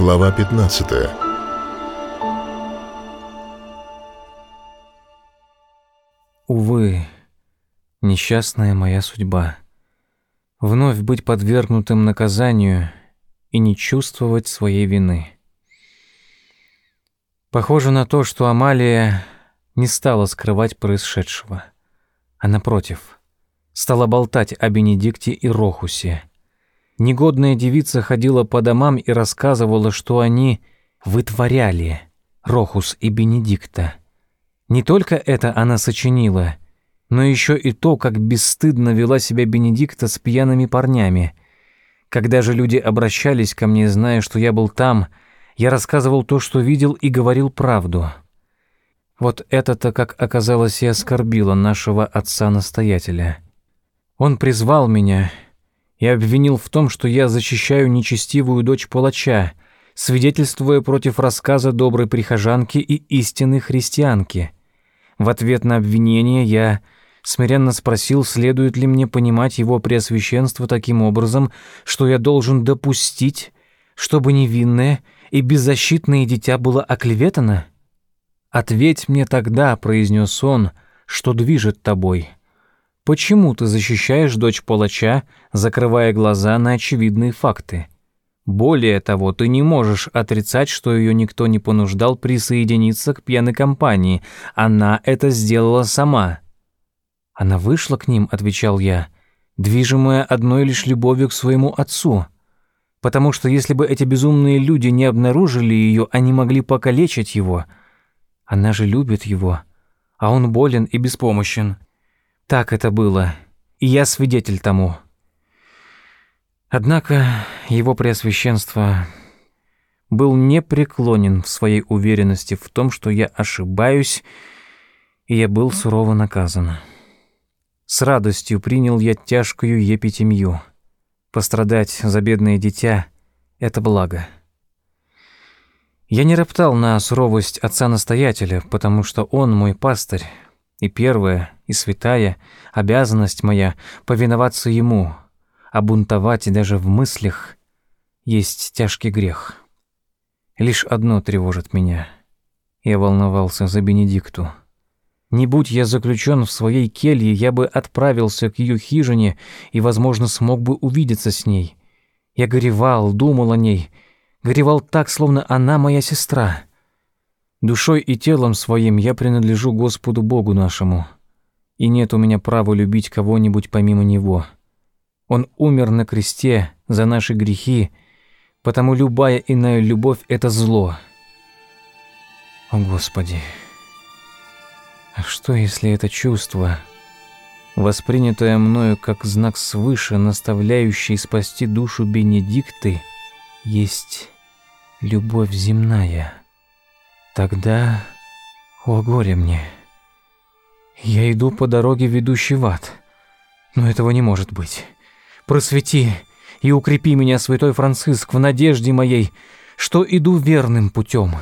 Глава 15 Увы, несчастная моя судьба. Вновь быть подвергнутым наказанию и не чувствовать своей вины. Похоже на то, что Амалия не стала скрывать происшедшего, а напротив, стала болтать о Бенедикте и Рохусе. Негодная девица ходила по домам и рассказывала, что они вытворяли Рохус и Бенедикта. Не только это она сочинила, но еще и то, как бесстыдно вела себя Бенедикта с пьяными парнями. Когда же люди обращались ко мне, зная, что я был там, я рассказывал то, что видел, и говорил правду. Вот это-то, как оказалось, и оскорбило нашего отца-настоятеля. Он призвал меня и обвинил в том, что я защищаю нечестивую дочь палача, свидетельствуя против рассказа доброй прихожанки и истинной христианки — в ответ на обвинение я смиренно спросил, следует ли мне понимать его преосвященство таким образом, что я должен допустить, чтобы невинное и беззащитное дитя было оклеветано? «Ответь мне тогда», — произнес он, — «что движет тобой? Почему ты защищаешь дочь палача, закрывая глаза на очевидные факты?» Более того, ты не можешь отрицать, что ее никто не понуждал присоединиться к пьяной компании. Она это сделала сама. Она вышла к ним, отвечал я, движимая одной лишь любовью к своему отцу. Потому что если бы эти безумные люди не обнаружили ее, они могли покалечить его. Она же любит его, а он болен и беспомощен. Так это было, и я свидетель тому. Однако его преосвященство был непреклонен в своей уверенности в том, что я ошибаюсь, и я был сурово наказан. С радостью принял я тяжкую епитемью. Пострадать за бедное дитя — это благо. Я не роптал на суровость отца-настоятеля, потому что он мой пастырь, и первая, и святая обязанность моя — повиноваться ему — а бунтовать даже в мыслях есть тяжкий грех. Лишь одно тревожит меня. Я волновался за Бенедикту. Не будь я заключен в своей келье, я бы отправился к ее хижине и, возможно, смог бы увидеться с ней. Я горевал, думал о ней, горевал так, словно она моя сестра. Душой и телом своим я принадлежу Господу Богу нашему, и нет у меня права любить кого-нибудь помимо Него». Он умер на кресте за наши грехи, потому любая иная любовь — это зло. О, Господи! А что, если это чувство, воспринятое мною как знак свыше, наставляющий спасти душу Бенедикты, есть любовь земная? Тогда, о горе мне, я иду по дороге, ведущей в ад, но этого не может быть. Просвети и укрепи меня, святой Франциск, в надежде моей, что иду верным путем».